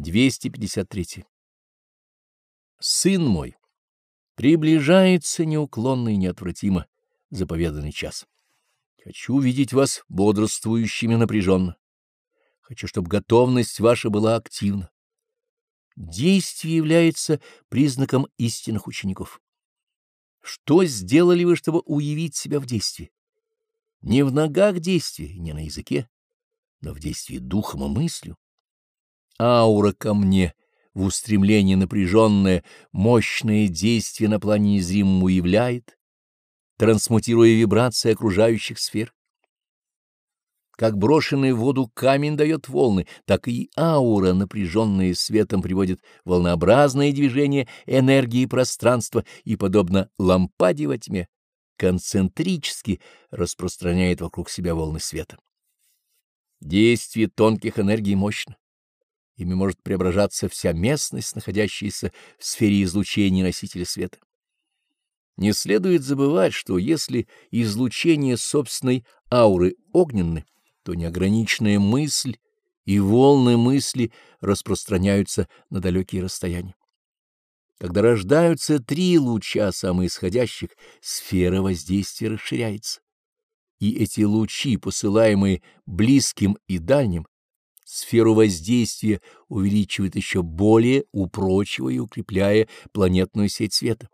253. Сын мой, приближается неуклонно и неотвратимо заповеданный час. Хочу видеть вас бодрствующими напряженно. Хочу, чтобы готовность ваша была активна. Действие является признаком истинных учеников. Что сделали вы, чтобы уявить себя в действии? Не в ногах действия, не на языке, но в действии духом и мыслью. Аура ко мне в устремлении напряженное, мощное действие на плане незримому являет, трансмутируя вибрации окружающих сфер. Как брошенный в воду камень дает волны, так и аура, напряженная светом, приводит волнообразное движение энергии пространства и, подобно лампаде во тьме, концентрически распространяет вокруг себя волны света. Действие тонких энергий мощно. Ими может преображаться вся местность, находящаяся в сфере излучения носителя света. Не следует забывать, что если излучение собственной ауры огненны, то неограниченная мысль и волны мысли распространяются на далекие расстояния. Когда рождаются три луча самоисходящих, сфера воздействия расширяется. И эти лучи, посылаемые близким и дальним, сферу воздействия увеличивают еще более, упрочивая и укрепляя планетную сеть света.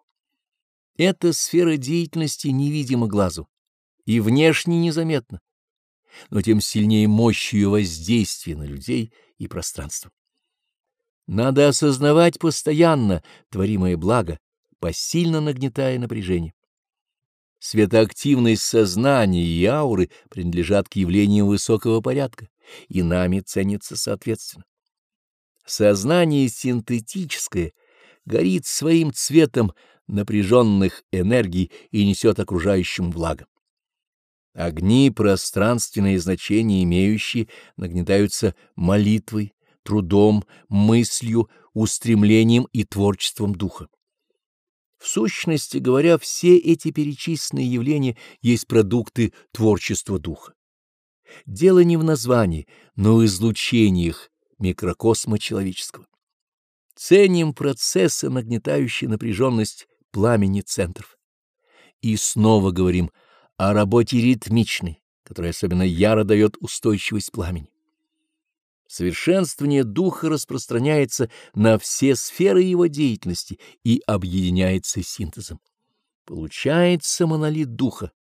Эта сфера деятельности невидима глазу и внешне незаметна, но тем сильнее мощь ее воздействия на людей и пространство. Надо осознавать постоянно творимое благо, посильно нагнетая напряжение. Светоактивность сознания и ауры принадлежат к явлениям высокого порядка, и нами ценится соответственно. Сознание синтетическое горит своим цветом напряженных энергий и несет окружающим благо. Огни, пространственные значения имеющие, нагнетаются молитвой, трудом, мыслью, устремлением и творчеством духа. В сущности говоря, все эти перечисленные явления есть продукты творчества духа. Дело не в названии, но в излучениях микрокосма человеческого. Ценим процессы, нагнетающие напряженность пламени центров. И снова говорим о работе ритмичной, которая особенно яро дает устойчивость пламени. Совершенствование духа распространяется на все сферы его деятельности и объединяется синтезом. Получается монолит духа,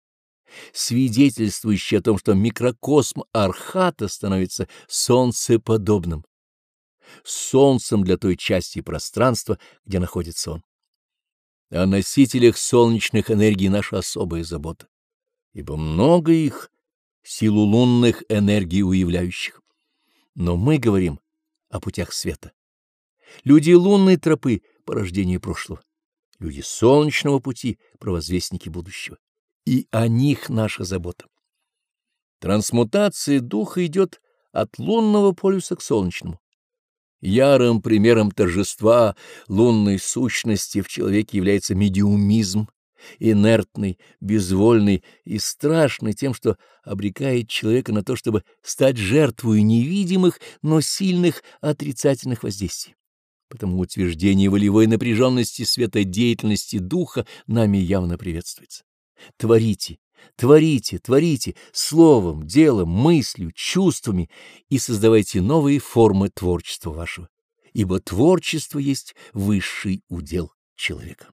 свидетельствующий о том, что микрокосм Архата становится солнцеподобным, солнцем для той части пространства, где находится он. О носителях солнечных энергий наша особая забота, ибо много их, силу лунных энергий уявляющих. Но мы говорим о путях света. Люди лунной тропы — порождение прошлого, люди солнечного пути — провозвестники будущего. И о них наша забота. Трансмутация духа идет от лунного полюса к солнечному. Ярым примером торжества лунной сущности в человеке является медиумизм, инертный, безвольный и страшный тем, что обрекает человека на то, чтобы стать жертвой невидимых, но сильных отрицательных воздействий. Потому утверждение волевой напряженности света деятельности духа нами явно приветствуется. Творите, творите, творите словом, делом, мыслью, чувствами и создавайте новые формы творчества вашего, ибо творчество есть высший удел человека.